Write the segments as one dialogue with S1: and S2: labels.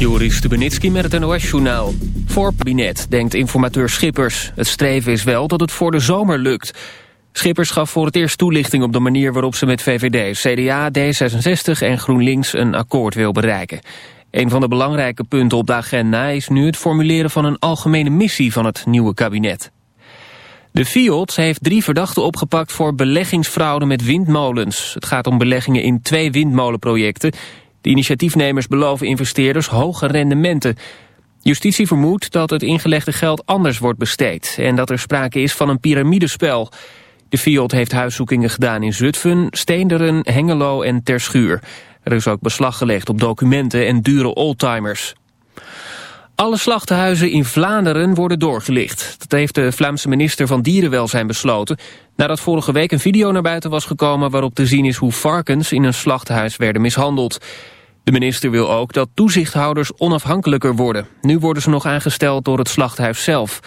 S1: Joris Stubenitski met het NOS-journaal. Voor kabinet denkt informateur Schippers. Het streven is wel dat het voor de zomer lukt. Schippers gaf voor het eerst toelichting op de manier waarop ze met VVD, CDA, D66 en GroenLinks een akkoord wil bereiken. Een van de belangrijke punten op de agenda is nu het formuleren van een algemene missie van het nieuwe kabinet. De FIOD heeft drie verdachten opgepakt voor beleggingsfraude met windmolens. Het gaat om beleggingen in twee windmolenprojecten de initiatiefnemers beloven investeerders hoge rendementen. Justitie vermoedt dat het ingelegde geld anders wordt besteed... en dat er sprake is van een piramidespel. De FIOD heeft huiszoekingen gedaan in Zutphen, Steenderen, Hengelo en Terschuur. Er is ook beslag gelegd op documenten en dure oldtimers. Alle slachthuizen in Vlaanderen worden doorgelicht. Dat heeft de Vlaamse minister van Dierenwelzijn besloten... nadat vorige week een video naar buiten was gekomen... waarop te zien is hoe varkens in een slachthuis werden mishandeld. De minister wil ook dat toezichthouders onafhankelijker worden. Nu worden ze nog aangesteld door het slachthuis zelf.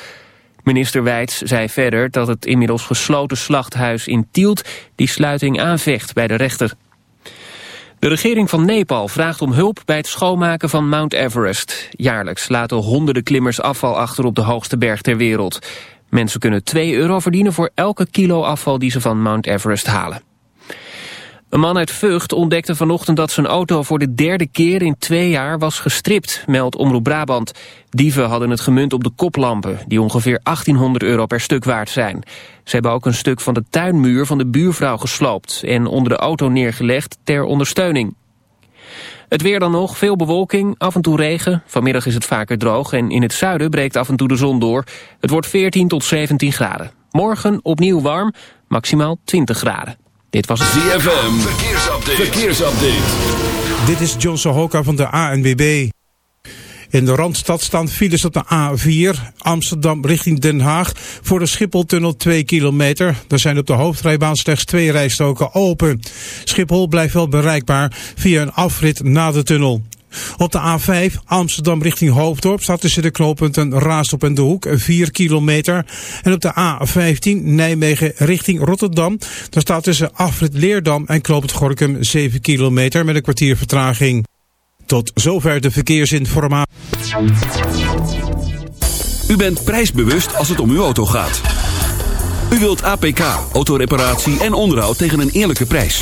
S1: Minister Wijts zei verder dat het inmiddels gesloten slachthuis in Tielt... die sluiting aanvecht bij de rechter. De regering van Nepal vraagt om hulp bij het schoonmaken van Mount Everest. Jaarlijks laten honderden klimmers afval achter op de hoogste berg ter wereld. Mensen kunnen 2 euro verdienen voor elke kilo afval die ze van Mount Everest halen. Een man uit Vught ontdekte vanochtend dat zijn auto voor de derde keer in twee jaar was gestript, meldt Omroep Brabant. Dieven hadden het gemunt op de koplampen, die ongeveer 1800 euro per stuk waard zijn. Ze hebben ook een stuk van de tuinmuur van de buurvrouw gesloopt en onder de auto neergelegd ter ondersteuning. Het weer dan nog, veel bewolking, af en toe regen. Vanmiddag is het vaker droog en in het zuiden breekt af en toe de zon door. Het wordt 14 tot 17 graden. Morgen opnieuw warm, maximaal 20 graden. Dit was het
S2: ZFM. Verkeersupdate. Verkeersupdate.
S3: Dit is John Sohoka van de ANWB. In de Randstad staan files op de A4 Amsterdam richting Den Haag voor de Schipholtunnel 2 kilometer. Er zijn op de hoofdrijbaan slechts twee rijstoken open. Schiphol blijft wel bereikbaar via een afrit na de tunnel. Op de A5 Amsterdam richting Hoofddorp staat tussen de knooppunten Raasdorp en De Hoek 4 kilometer. En op de A15 Nijmegen richting Rotterdam. Daar staat tussen Afrit Leerdam en Knoopend Gorkum 7 kilometer met een kwartier vertraging. Tot zover de verkeersinformatie.
S2: U bent prijsbewust als het om uw auto gaat. U wilt APK, autoreparatie en onderhoud tegen een eerlijke prijs.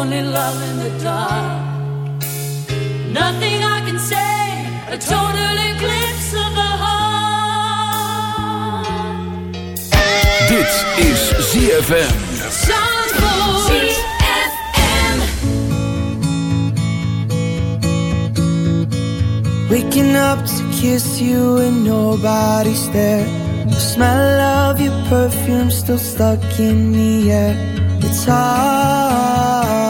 S4: Only love in the dark. Nothing I can say, a total eclipse of the heart.
S2: Dit is ZFM.
S5: Waking up to kiss you and nobody's there. The smell of your perfume still stuck in the air. It's hard.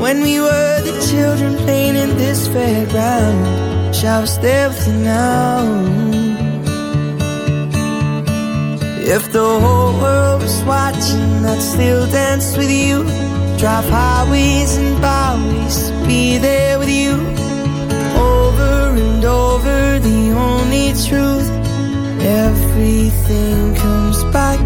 S5: when we were the children playing in this fairground. Shall I stay with now? If the whole world was watching, I'd still dance with you. Drive highways and byways be there with you. Over and over, the only truth. Everything comes back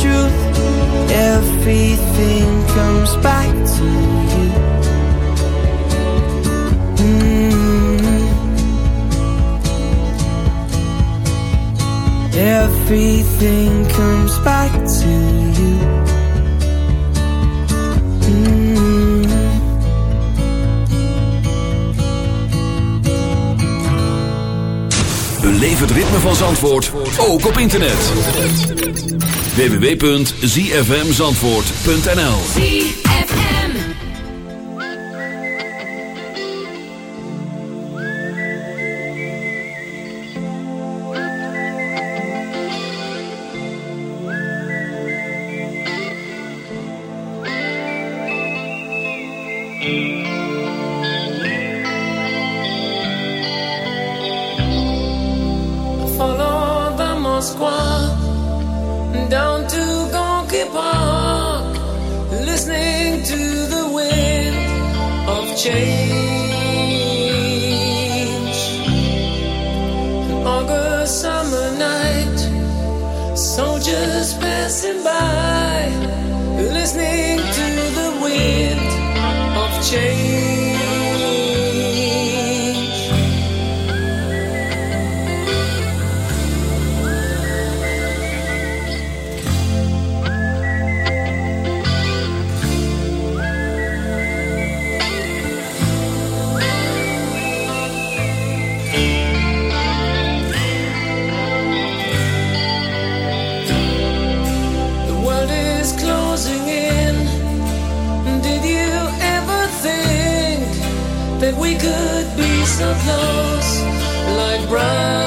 S5: Truth. Everything comes back to you. Mm. Everything comes back to you. Mm.
S2: Beleef het ritme van Zandvoort, ook op internet. www.zfmzandvoort.nl
S6: change.
S7: Run.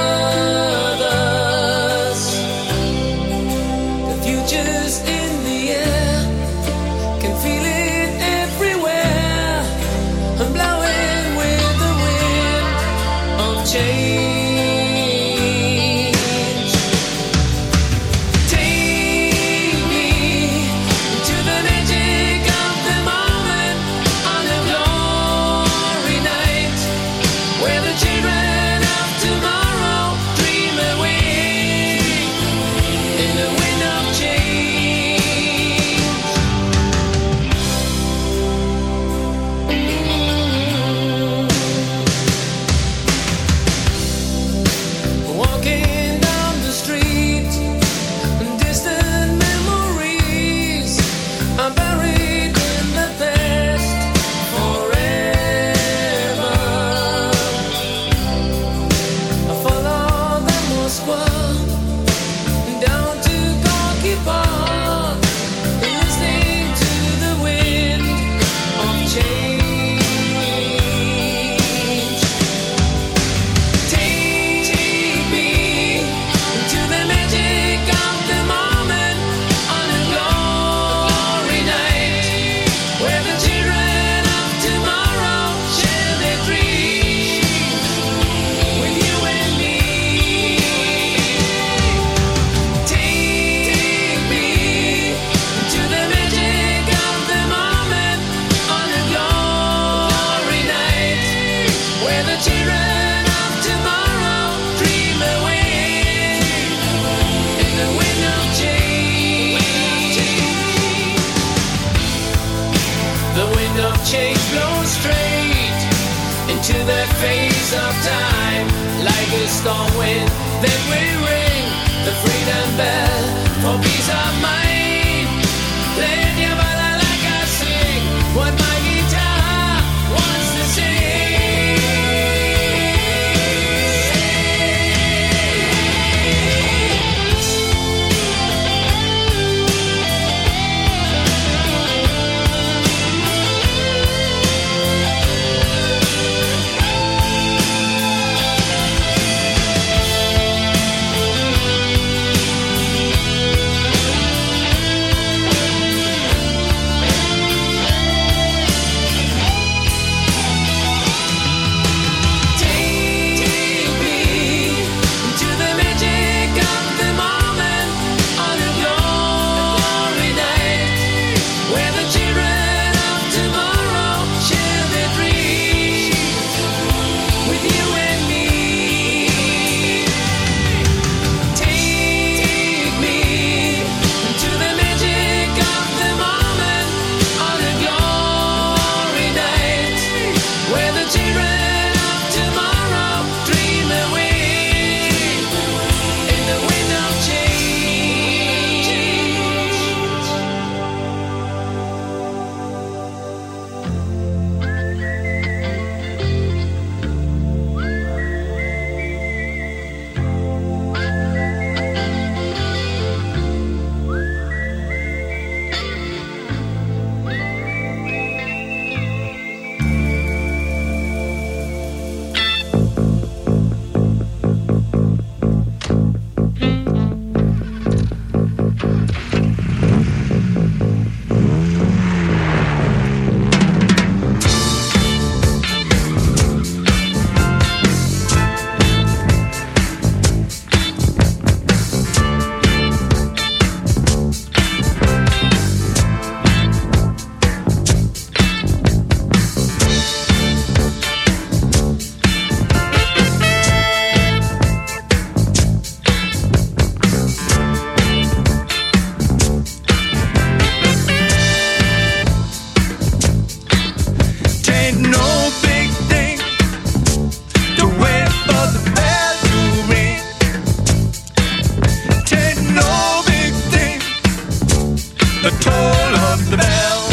S7: the
S8: toll of the bell.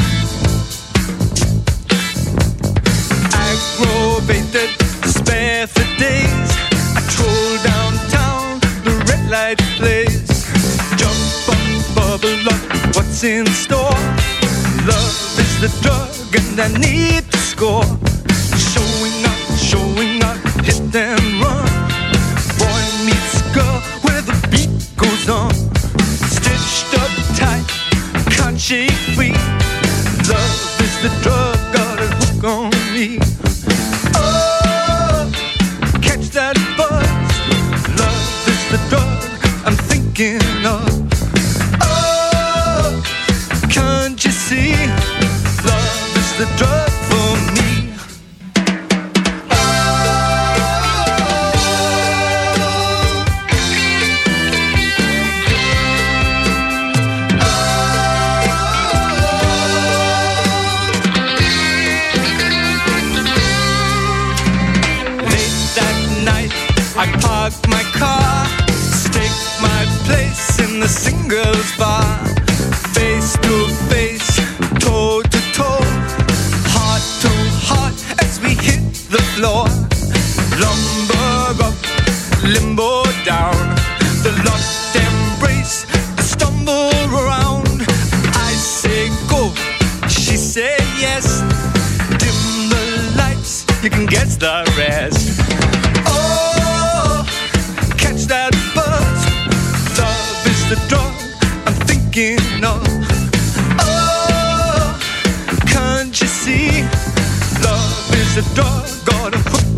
S8: Aggravated, spare for days. I troll downtown, the red light plays. Jump up, bubble up, what's in store? Love is the drug, and I need to score.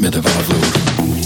S9: met de vloer.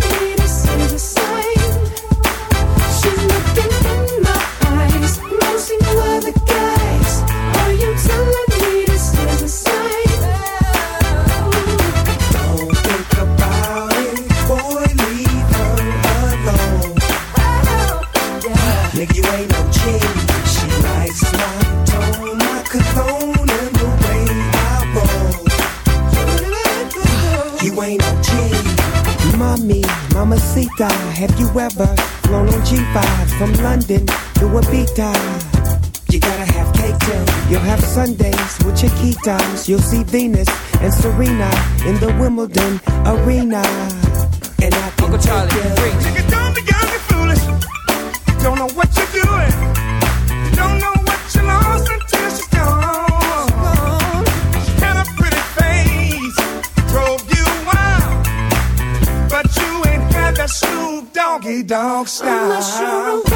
S10: mamacita, have you ever flown on G5 from London to Ibiza? You gotta have cake too. You'll have Sundays with Chiquitas. You'll see Venus and Serena in the Wimbledon arena. And I can Uncle Charlie,
S11: Nigga, don't be young and foolish. Don't know what Dog style.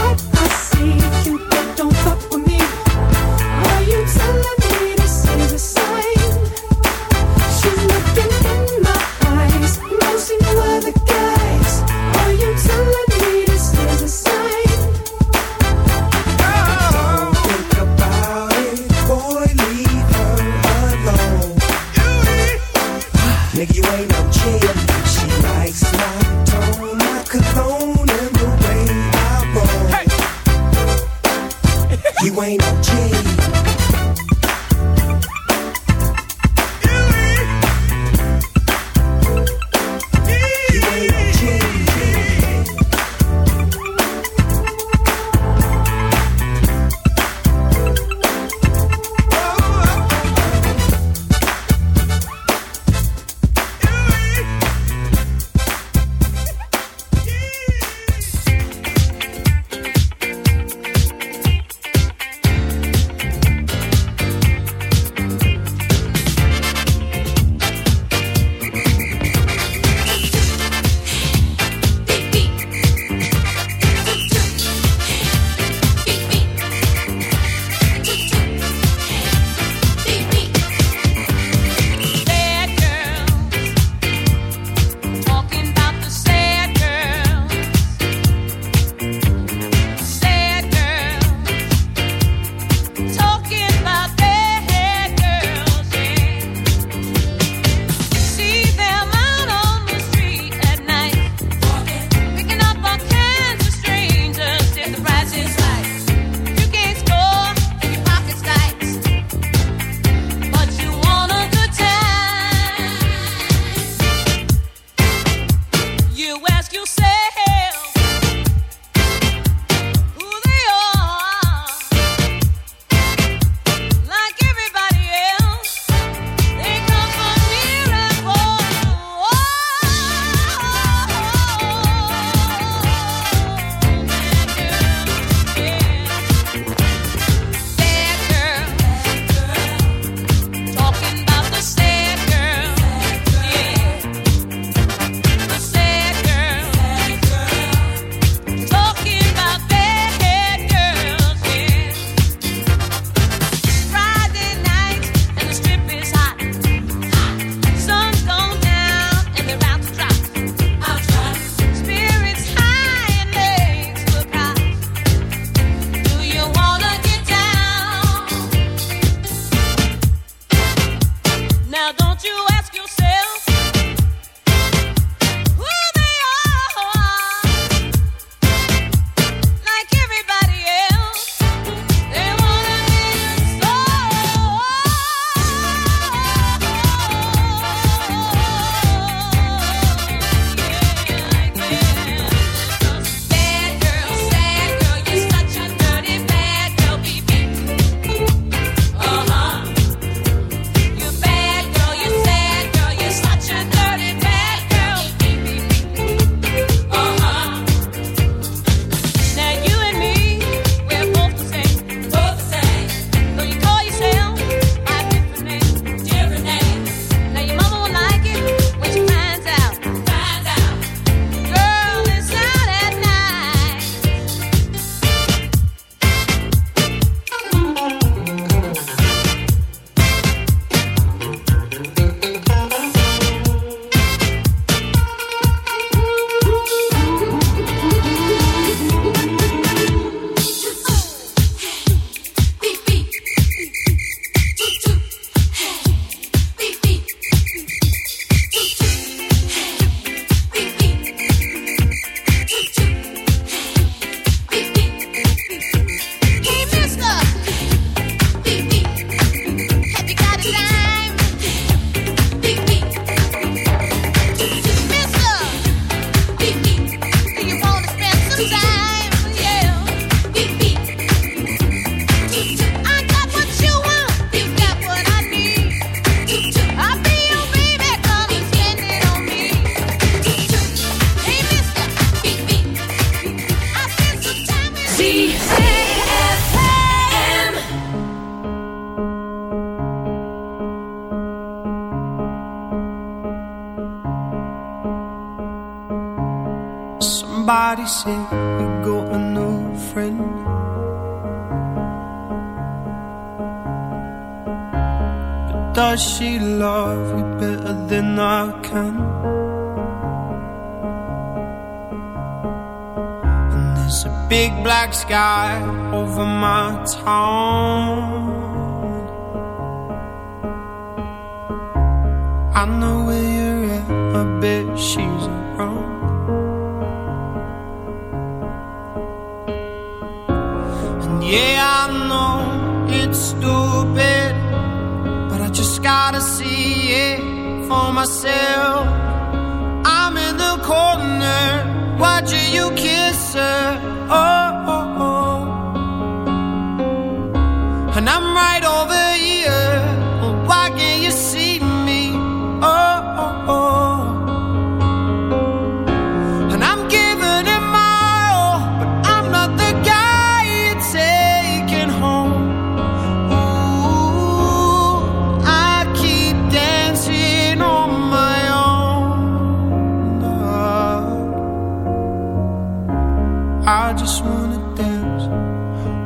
S12: just wanna dance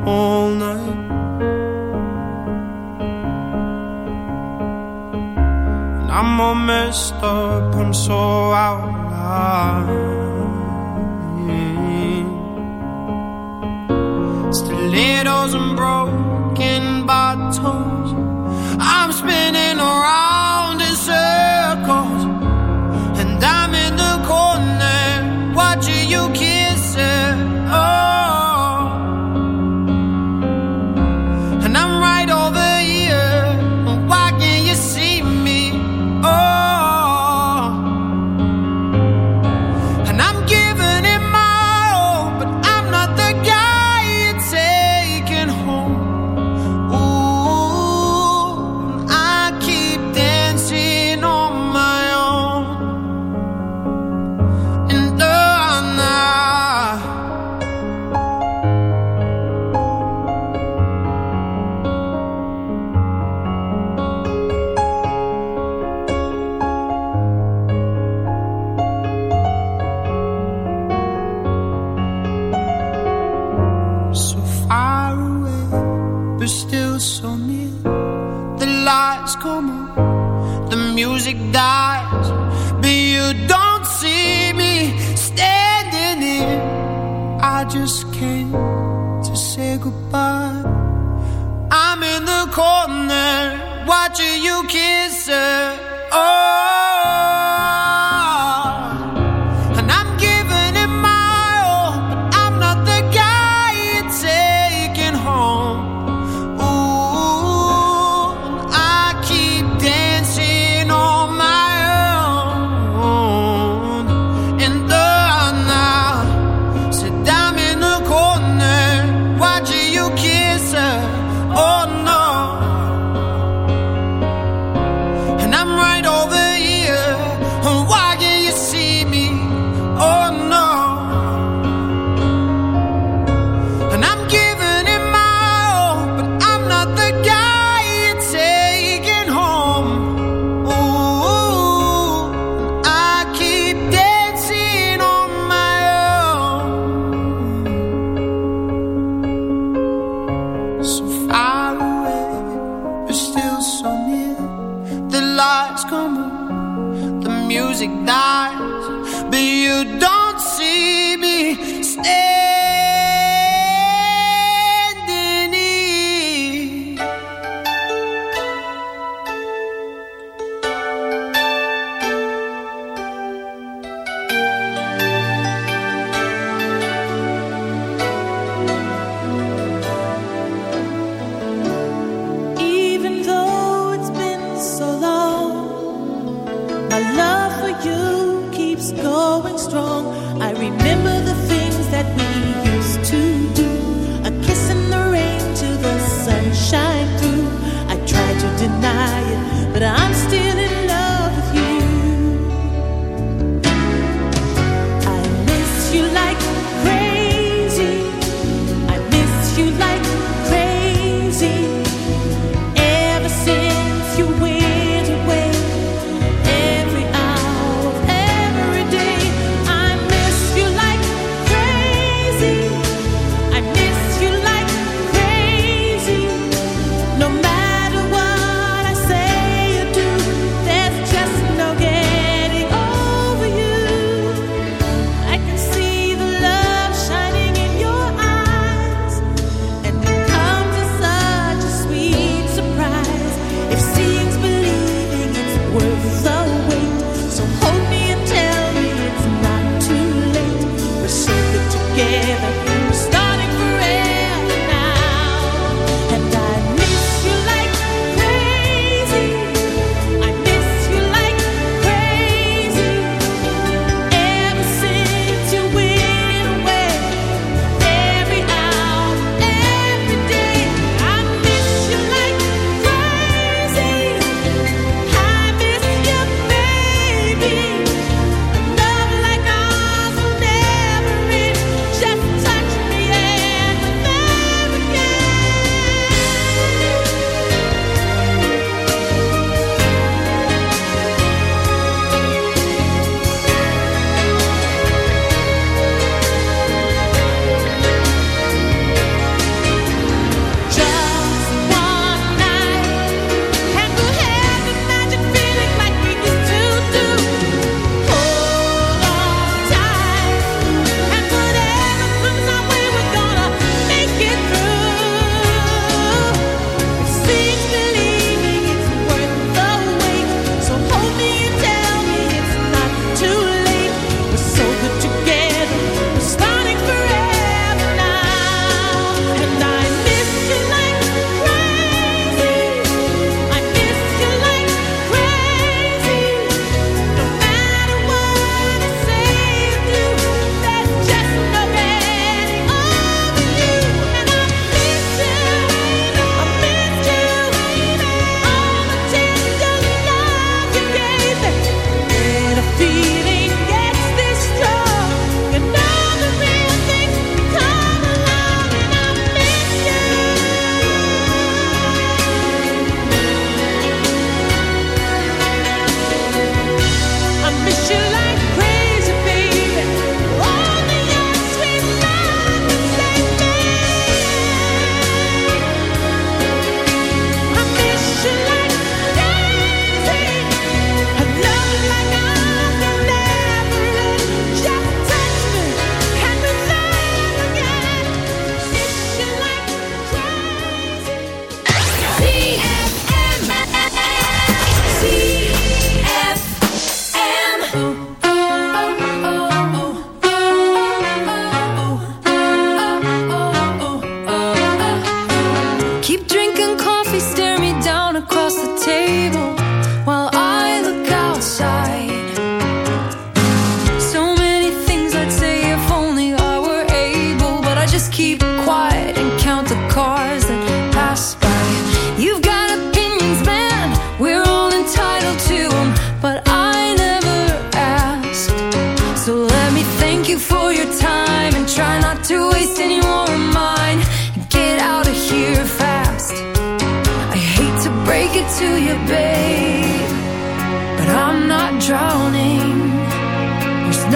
S12: all night And I'm all messed up, I'm so out of line Stilettos and broken bottles I'm spinning around in circles And I'm in.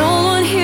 S12: No
S4: one here